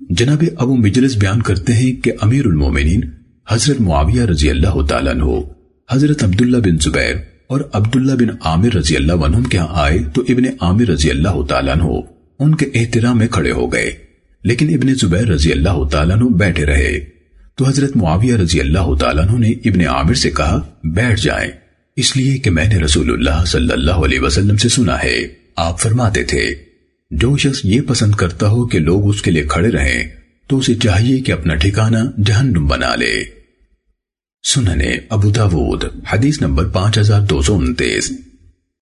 جناب ابو مجلس بیان کرتے ہیں کہ امیر المومنین حضرت معاویہ رضی اللہ تعالیٰ عنہ، حضرت عبداللہ بن زبیر اور عبداللہ بن عامر رضی اللہ عنہ کے ہاں آئے تو ابن عامر رضی اللہ تعالیٰ عنہ ان کے احترام میں کھڑے ہو گئے۔ لیکن ابن زبیر رضی اللہ تعالیٰ عنہ بیٹھے رہے۔ تو حضرت معاویہ رضی اللہ تعالیٰ عنہ نے ابن عامر سے کہا، بیٹھ جائیں۔ اس لیے کہ میں نے رسول اللہ صلی اللہ علیہ وسلم سے سنا ہے۔ آپ فرماتے تھے جو شخص یہ پسند کرتا ہو کہ لوگ اس کے لیے کھڑے رہیں، تو اسے چاہیے کہ اپنا ٹھکانہ جہنم بنا لے۔ سننے ابو داود، حدیث نمبر پانچ ہزار دو سو انتیس۔